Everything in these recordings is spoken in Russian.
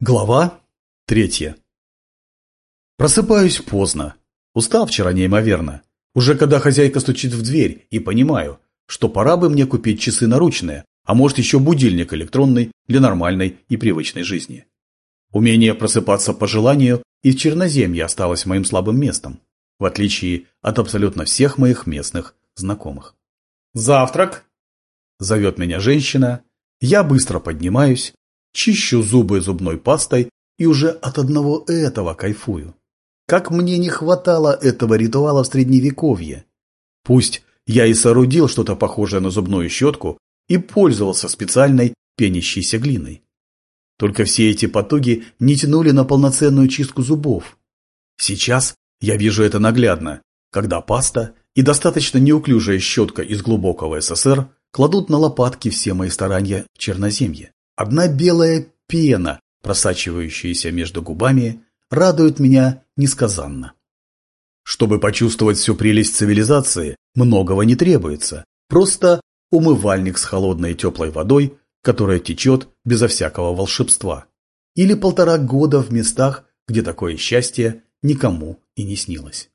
Глава третья. Просыпаюсь поздно. Устал вчера неимоверно. Уже когда хозяйка стучит в дверь, и понимаю, что пора бы мне купить часы наручные, а может еще будильник электронный для нормальной и привычной жизни. Умение просыпаться по желанию и в Черноземье осталось моим слабым местом, в отличие от абсолютно всех моих местных знакомых. «Завтрак!» – зовет меня женщина. Я быстро поднимаюсь, чищу зубы зубной пастой и уже от одного этого кайфую. Как мне не хватало этого ритуала в средневековье. Пусть я и соорудил что-то похожее на зубную щетку и пользовался специальной пенящейся глиной. Только все эти потуги не тянули на полноценную чистку зубов. Сейчас я вижу это наглядно, когда паста и достаточно неуклюжая щетка из глубокого СССР кладут на лопатки все мои старания в черноземье. Одна белая пена, просачивающаяся между губами, радует меня несказанно. Чтобы почувствовать всю прелесть цивилизации, многого не требуется. Просто умывальник с холодной и теплой водой, которая течет безо всякого волшебства. Или полтора года в местах, где такое счастье никому и не снилось.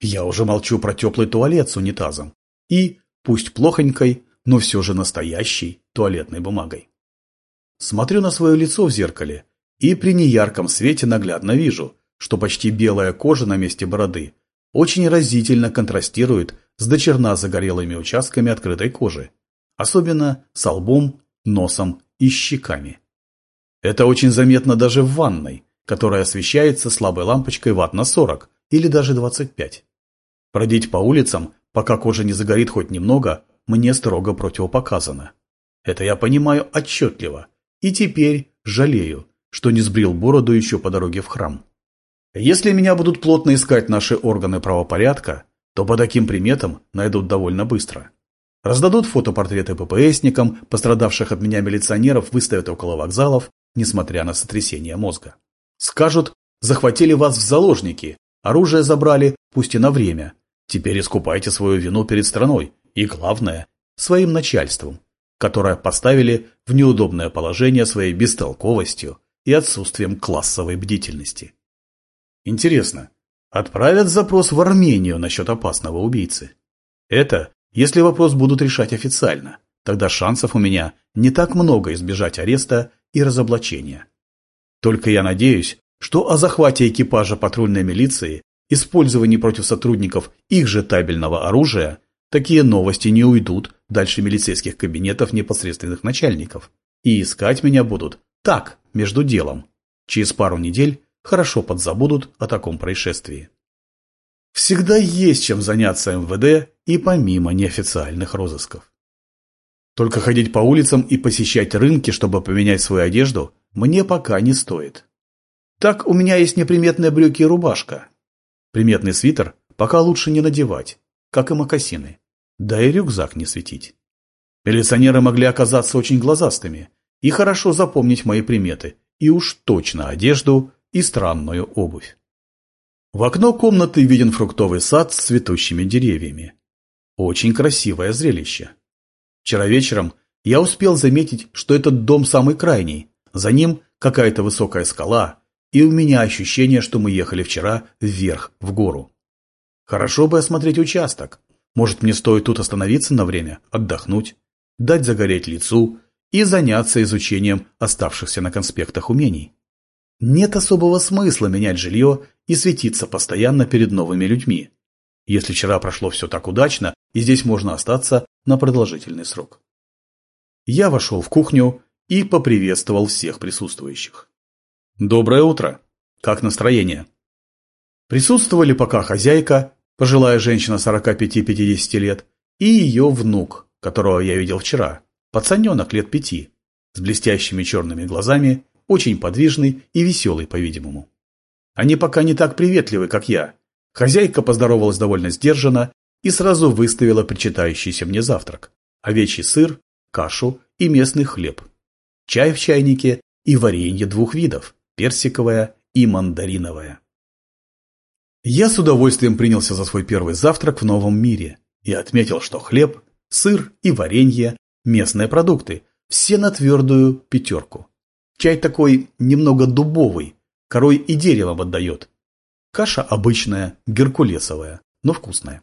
Я уже молчу про теплый туалет с унитазом и, пусть плохонькой, но все же настоящей туалетной бумагой. Смотрю на свое лицо в зеркале и при неярком свете наглядно вижу, что почти белая кожа на месте бороды очень разительно контрастирует с дочерна загорелыми участками открытой кожи, особенно с лбом, носом и щеками. Это очень заметно даже в ванной, которая освещается слабой лампочкой ватт на 40 или даже 25. Бродить по улицам, пока кожа не загорит хоть немного, мне строго противопоказано. Это я понимаю отчетливо, и теперь жалею, что не сбрил бороду еще по дороге в храм. Если меня будут плотно искать наши органы правопорядка, то по таким приметам найдут довольно быстро. Раздадут фотопортреты ППСникам, пострадавших от меня милиционеров выставят около вокзалов, несмотря на сотрясение мозга. Скажут, захватили вас в заложники, оружие забрали, пусть и на время. Теперь искупайте свою вину перед страной и, главное, своим начальством которое поставили в неудобное положение своей бестолковостью и отсутствием классовой бдительности. Интересно, отправят запрос в Армению насчет опасного убийцы? Это, если вопрос будут решать официально, тогда шансов у меня не так много избежать ареста и разоблачения. Только я надеюсь, что о захвате экипажа патрульной милиции, использовании против сотрудников их же табельного оружия – Такие новости не уйдут дальше милицейских кабинетов непосредственных начальников. И искать меня будут так, между делом. Через пару недель хорошо подзабудут о таком происшествии. Всегда есть чем заняться МВД и помимо неофициальных розысков. Только ходить по улицам и посещать рынки, чтобы поменять свою одежду, мне пока не стоит. Так у меня есть неприметные брюки и рубашка. Приметный свитер пока лучше не надевать, как и мокасины. Да и рюкзак не светить. Милиционеры могли оказаться очень глазастыми и хорошо запомнить мои приметы, и уж точно одежду и странную обувь. В окно комнаты виден фруктовый сад с цветущими деревьями. Очень красивое зрелище. Вчера вечером я успел заметить, что этот дом самый крайний, за ним какая-то высокая скала, и у меня ощущение, что мы ехали вчера вверх, в гору. Хорошо бы осмотреть участок. Может, мне стоит тут остановиться на время, отдохнуть, дать загореть лицу и заняться изучением оставшихся на конспектах умений. Нет особого смысла менять жилье и светиться постоянно перед новыми людьми, если вчера прошло все так удачно, и здесь можно остаться на продолжительный срок. Я вошел в кухню и поприветствовал всех присутствующих. «Доброе утро! Как настроение?» Присутствовали пока хозяйка, пожилая женщина 45-50 лет, и ее внук, которого я видел вчера, пацаненок лет пяти, с блестящими черными глазами, очень подвижный и веселый, по-видимому. Они пока не так приветливы, как я. Хозяйка поздоровалась довольно сдержанно и сразу выставила причитающийся мне завтрак. Овечий сыр, кашу и местный хлеб. Чай в чайнике и варенье двух видов – персиковое и мандариновое. Я с удовольствием принялся за свой первый завтрак в новом мире и отметил, что хлеб, сыр и варенье – местные продукты, все на твердую пятерку. Чай такой немного дубовый, корой и деревом отдает. Каша обычная, геркулесовая, но вкусная.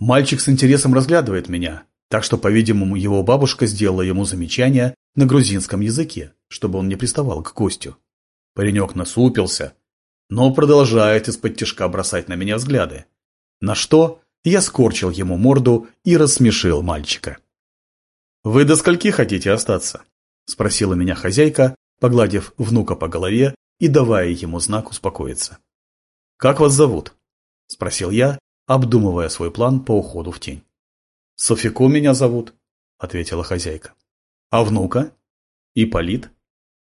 Мальчик с интересом разглядывает меня, так что, по-видимому, его бабушка сделала ему замечание на грузинском языке, чтобы он не приставал к гостю. Паренек насупился, но продолжает из-под тяжка бросать на меня взгляды. На что я скорчил ему морду и рассмешил мальчика. «Вы до скольки хотите остаться?» – спросила меня хозяйка, погладив внука по голове и давая ему знак успокоиться. «Как вас зовут?» – спросил я, обдумывая свой план по уходу в тень. «Софико меня зовут», – ответила хозяйка. «А внука?» «Ипполит».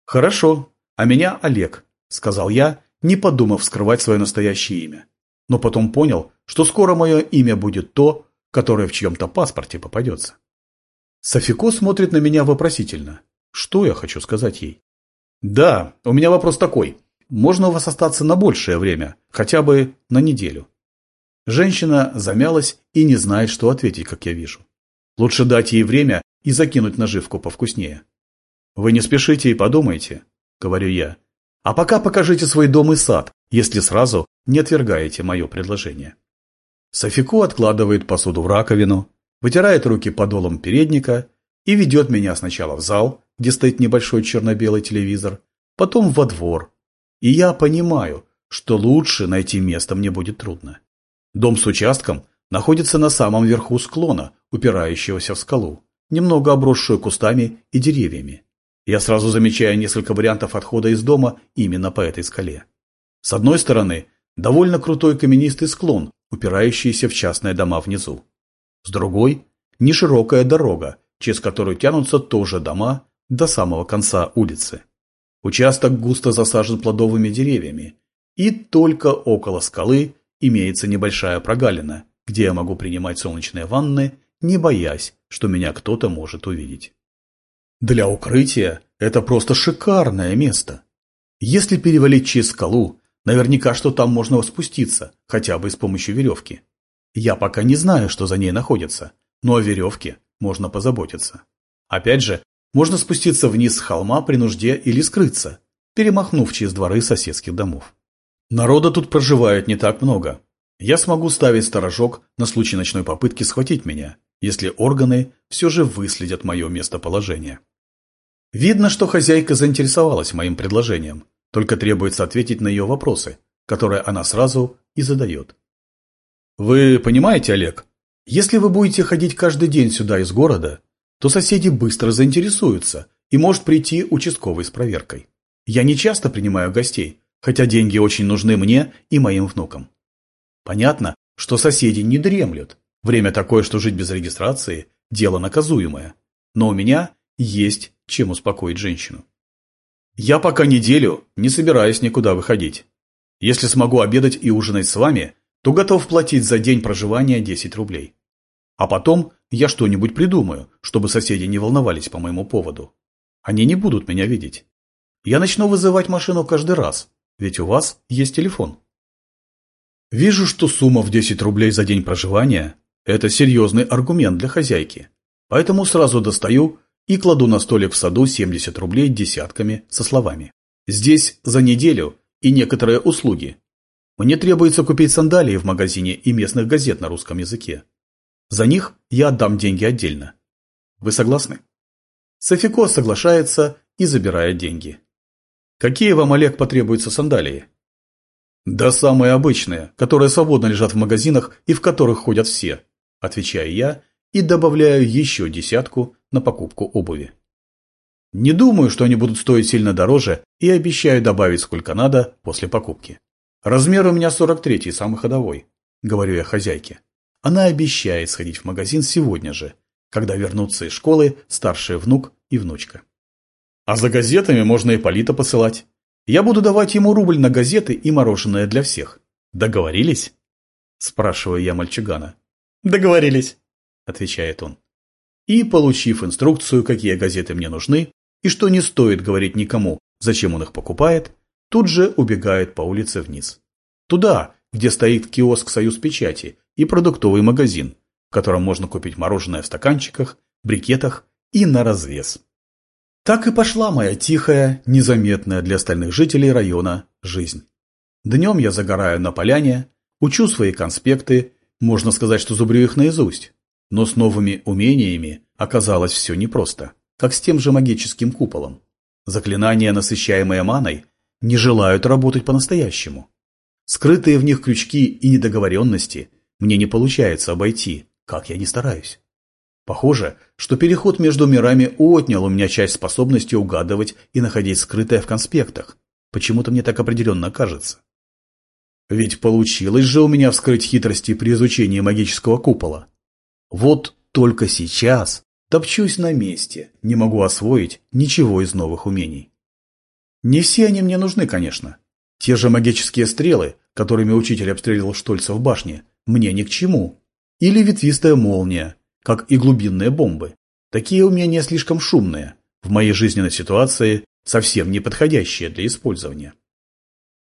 «Хорошо, а меня Олег», – сказал я, не подумав скрывать свое настоящее имя. Но потом понял, что скоро мое имя будет то, которое в чьем-то паспорте попадется. Софико смотрит на меня вопросительно. Что я хочу сказать ей? Да, у меня вопрос такой. Можно у вас остаться на большее время, хотя бы на неделю? Женщина замялась и не знает, что ответить, как я вижу. Лучше дать ей время и закинуть наживку повкуснее. Вы не спешите и подумайте, говорю я. А пока покажите свой дом и сад, если сразу не отвергаете мое предложение. Софико откладывает посуду в раковину, вытирает руки подолом передника и ведет меня сначала в зал, где стоит небольшой черно-белый телевизор, потом во двор. И я понимаю, что лучше найти место мне будет трудно. Дом с участком находится на самом верху склона, упирающегося в скалу, немного обросшую кустами и деревьями. Я сразу замечаю несколько вариантов отхода из дома именно по этой скале. С одной стороны, довольно крутой каменистый склон, упирающийся в частные дома внизу. С другой – неширокая дорога, через которую тянутся тоже дома до самого конца улицы. Участок густо засажен плодовыми деревьями, и только около скалы имеется небольшая прогалина, где я могу принимать солнечные ванны, не боясь, что меня кто-то может увидеть. Для укрытия это просто шикарное место. Если перевалить через скалу, наверняка что там можно спуститься, хотя бы с помощью веревки. Я пока не знаю, что за ней находится, но о веревке можно позаботиться. Опять же, можно спуститься вниз с холма при нужде или скрыться, перемахнув через дворы соседских домов. Народа тут проживает не так много. Я смогу ставить сторожок на случай ночной попытки схватить меня, если органы все же выследят мое местоположение. Видно, что хозяйка заинтересовалась моим предложением, только требуется ответить на ее вопросы, которые она сразу и задает. Вы понимаете, Олег, если вы будете ходить каждый день сюда из города, то соседи быстро заинтересуются и может прийти участковый с проверкой. Я не часто принимаю гостей, хотя деньги очень нужны мне и моим внукам. Понятно, что соседи не дремлют. Время такое, что жить без регистрации – дело наказуемое. Но у меня есть чем успокоить женщину. Я пока неделю не собираюсь никуда выходить. Если смогу обедать и ужинать с вами, то готов платить за день проживания 10 рублей. А потом я что-нибудь придумаю, чтобы соседи не волновались по моему поводу. Они не будут меня видеть. Я начну вызывать машину каждый раз, ведь у вас есть телефон. Вижу, что сумма в 10 рублей за день проживания – это серьезный аргумент для хозяйки. Поэтому сразу достаю и кладу на столик в саду 70 рублей десятками со словами. Здесь за неделю и некоторые услуги. Мне требуется купить сандалии в магазине и местных газет на русском языке. За них я отдам деньги отдельно. Вы согласны? Софико соглашается и забирает деньги. Какие вам, Олег, потребуются сандалии? Да самые обычные, которые свободно лежат в магазинах и в которых ходят все, отвечаю я и добавляю еще десятку на покупку обуви. Не думаю, что они будут стоить сильно дороже и обещаю добавить сколько надо после покупки. Размер у меня 43-й, самый ходовой, говорю я хозяйке. Она обещает сходить в магазин сегодня же, когда вернутся из школы старший внук и внучка. А за газетами можно и Полита посылать. Я буду давать ему рубль на газеты и мороженое для всех. Договорились? Спрашиваю я мальчугана. Договорились, отвечает он. И, получив инструкцию, какие газеты мне нужны, и что не стоит говорить никому, зачем он их покупает, тут же убегает по улице вниз. Туда, где стоит киоск «Союз печати» и продуктовый магазин, в котором можно купить мороженое в стаканчиках, брикетах и на развес. Так и пошла моя тихая, незаметная для остальных жителей района жизнь. Днем я загораю на поляне, учу свои конспекты, можно сказать, что зубрю их наизусть. Но с новыми умениями оказалось все непросто, как с тем же магическим куполом. Заклинания, насыщаемые маной, не желают работать по-настоящему. Скрытые в них крючки и недоговоренности мне не получается обойти, как я ни стараюсь. Похоже, что переход между мирами отнял у меня часть способности угадывать и находить скрытое в конспектах. Почему-то мне так определенно кажется. Ведь получилось же у меня вскрыть хитрости при изучении магического купола. Вот только сейчас топчусь на месте, не могу освоить ничего из новых умений. Не все они мне нужны, конечно. Те же магические стрелы, которыми учитель обстреливал Штольца в башне, мне ни к чему. Или ветвистая молния, как и глубинные бомбы. Такие умения слишком шумные, в моей жизненной ситуации совсем не подходящие для использования.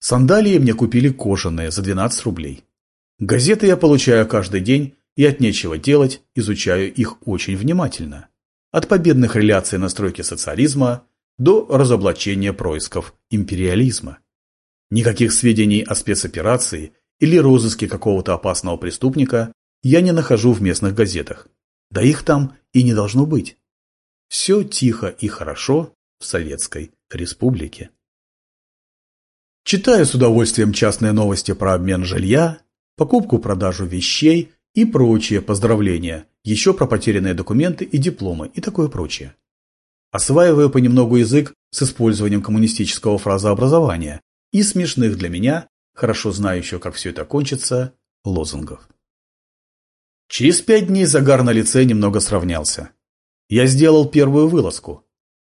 Сандалии мне купили кожаные за 12 рублей. Газеты я получаю каждый день и от нечего делать изучаю их очень внимательно. От победных реляций на стройке социализма до разоблачения происков империализма. Никаких сведений о спецоперации или розыске какого-то опасного преступника я не нахожу в местных газетах. Да их там и не должно быть. Все тихо и хорошо в Советской Республике. Читаю с удовольствием частные новости про обмен жилья, покупку-продажу вещей и прочие поздравления, еще про потерянные документы и дипломы и такое прочее. Осваиваю понемногу язык с использованием коммунистического фразообразования и смешных для меня, хорошо знающего, как все это кончится, лозунгов. Через пять дней загар на лице немного сравнялся. Я сделал первую вылазку.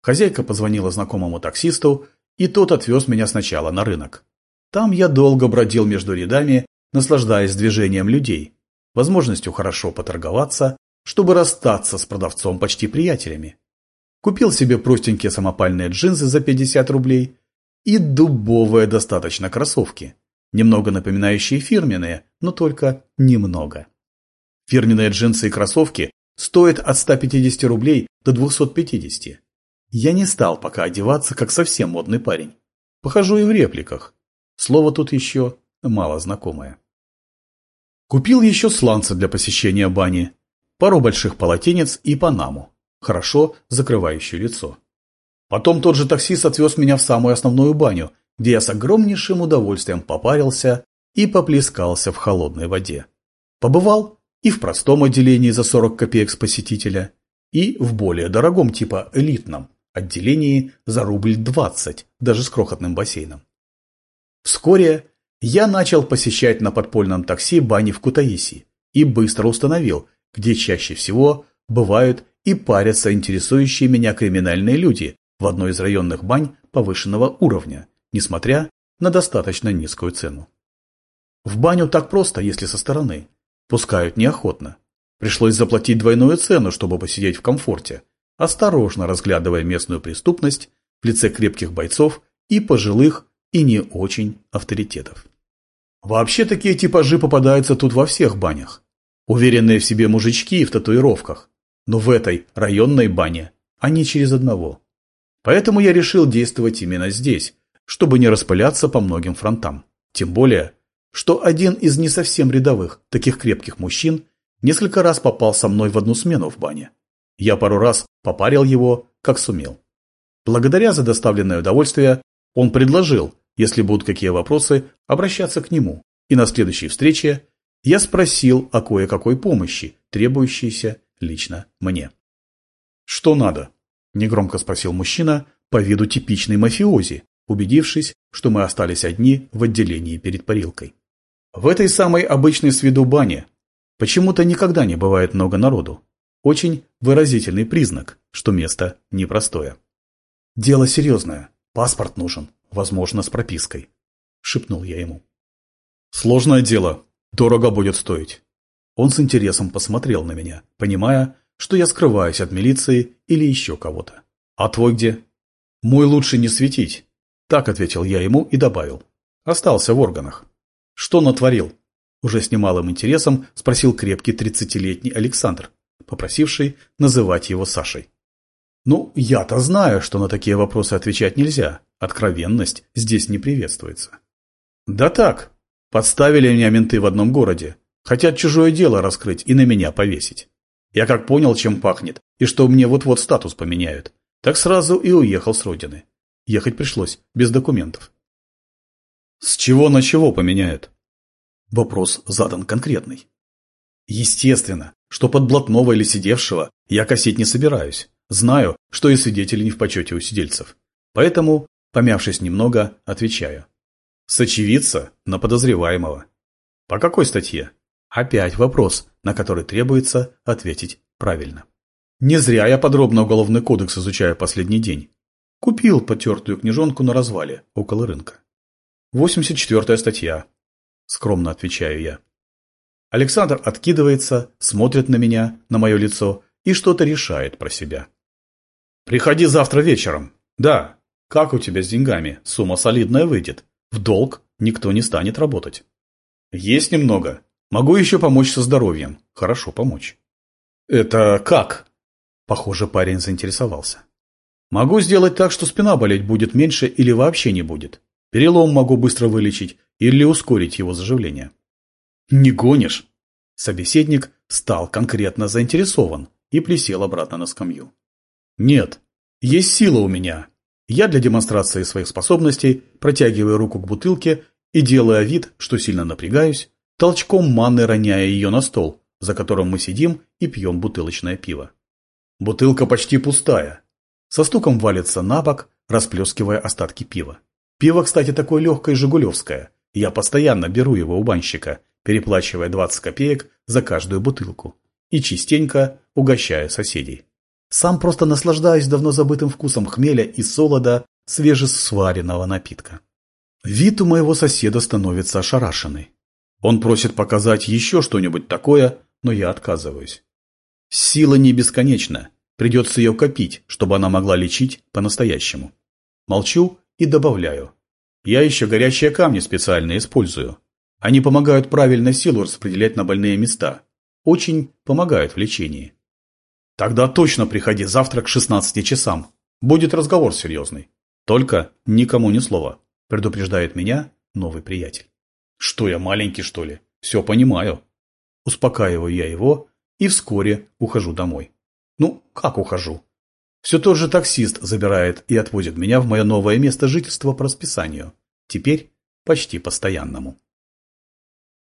Хозяйка позвонила знакомому таксисту, и тот отвез меня сначала на рынок. Там я долго бродил между рядами, наслаждаясь движением людей, возможностью хорошо поторговаться, чтобы расстаться с продавцом почти приятелями. Купил себе простенькие самопальные джинсы за 50 рублей и дубовые достаточно кроссовки, немного напоминающие фирменные, но только немного. Фирменные джинсы и кроссовки стоят от 150 рублей до 250. Я не стал пока одеваться, как совсем модный парень. Похожу и в репликах. Слово тут еще мало знакомое. Купил еще сланцы для посещения бани, пару больших полотенец и панаму, хорошо закрывающую лицо. Потом тот же таксист отвез меня в самую основную баню, где я с огромнейшим удовольствием попарился и поплескался в холодной воде. Побывал и в простом отделении за 40 копеек с посетителя, и в более дорогом типа элитном отделении за рубль 20, даже с крохотным бассейном. Вскоре я начал посещать на подпольном такси бани в Кутаиси и быстро установил, где чаще всего бывают и парятся интересующие меня криминальные люди в одной из районных бань повышенного уровня, несмотря на достаточно низкую цену. В баню так просто, если со стороны. Пускают неохотно. Пришлось заплатить двойную цену, чтобы посидеть в комфорте, осторожно разглядывая местную преступность в лице крепких бойцов и пожилых и не очень авторитетов. Вообще такие типажи попадаются тут во всех банях. Уверенные в себе мужички в татуировках. Но в этой районной бане они через одного. Поэтому я решил действовать именно здесь, чтобы не распыляться по многим фронтам. Тем более, что один из не совсем рядовых, таких крепких мужчин, несколько раз попал со мной в одну смену в бане. Я пару раз попарил его, как сумел. Благодаря за доставленное удовольствие, он предложил, если будут какие вопросы, обращаться к нему. И на следующей встрече я спросил о кое-какой помощи, требующейся лично мне. «Что надо?» – негромко спросил мужчина, по виду типичный мафиози, убедившись, что мы остались одни в отделении перед парилкой. В этой самой обычной с виду бане почему-то никогда не бывает много народу. Очень выразительный признак, что место непростое. «Дело серьезное. Паспорт нужен, возможно, с пропиской», – шепнул я ему. «Сложное дело. Дорого будет стоить». Он с интересом посмотрел на меня, понимая, что я скрываюсь от милиции или еще кого-то. «А твой где?» «Мой лучше не светить», – так ответил я ему и добавил. «Остался в органах». Что натворил? Уже с немалым интересом спросил крепкий тридцатилетний Александр, попросивший называть его Сашей. Ну, я-то знаю, что на такие вопросы отвечать нельзя. Откровенность здесь не приветствуется. Да так, подставили меня менты в одном городе. Хотят чужое дело раскрыть и на меня повесить. Я как понял, чем пахнет, и что мне вот-вот статус поменяют, так сразу и уехал с родины. Ехать пришлось, без документов. С чего на чего поменяют? Вопрос задан конкретный. Естественно, что под блатного или сидевшего я косить не собираюсь. Знаю, что и свидетели не в почете у сидельцев. Поэтому, помявшись немного, отвечаю. Сочевица на подозреваемого. По какой статье? Опять вопрос, на который требуется ответить правильно. Не зря я подробно уголовный кодекс изучаю последний день. Купил потертую книжонку на развале, около рынка. 84 статья. Скромно отвечаю я. Александр откидывается, смотрит на меня, на мое лицо и что-то решает про себя. «Приходи завтра вечером. Да. Как у тебя с деньгами? Сумма солидная выйдет. В долг никто не станет работать. Есть немного. Могу еще помочь со здоровьем. Хорошо помочь». «Это как?» Похоже, парень заинтересовался. «Могу сделать так, что спина болеть будет меньше или вообще не будет. Перелом могу быстро вылечить или ускорить его заживление». «Не гонишь?» Собеседник стал конкретно заинтересован и присел обратно на скамью. Нет, есть сила у меня. Я для демонстрации своих способностей протягиваю руку к бутылке и, делая вид, что сильно напрягаюсь, толчком манны роняя ее на стол, за которым мы сидим и пьем бутылочное пиво. Бутылка почти пустая. Со стуком валится на бок, расплескивая остатки пива. Пиво, кстати, такое легкое жигулевское. Я постоянно беру его у банщика, переплачивая 20 копеек за каждую бутылку. И частенько угощая соседей. Сам просто наслаждаюсь давно забытым вкусом хмеля и солода свежесваренного напитка. Вид у моего соседа становится ошарашенный. Он просит показать еще что-нибудь такое, но я отказываюсь. Сила не бесконечна, придется ее копить, чтобы она могла лечить по-настоящему. Молчу и добавляю. Я еще горячие камни специально использую. Они помогают правильно силу распределять на больные места. Очень помогают в лечении. Тогда точно приходи завтра к 16 часам. Будет разговор серьезный. Только никому ни слова, предупреждает меня новый приятель. Что я маленький, что ли? Все понимаю. Успокаиваю я его и вскоре ухожу домой. Ну, как ухожу? Все тот же таксист забирает и отвозит меня в мое новое место жительства по расписанию. Теперь почти постоянному.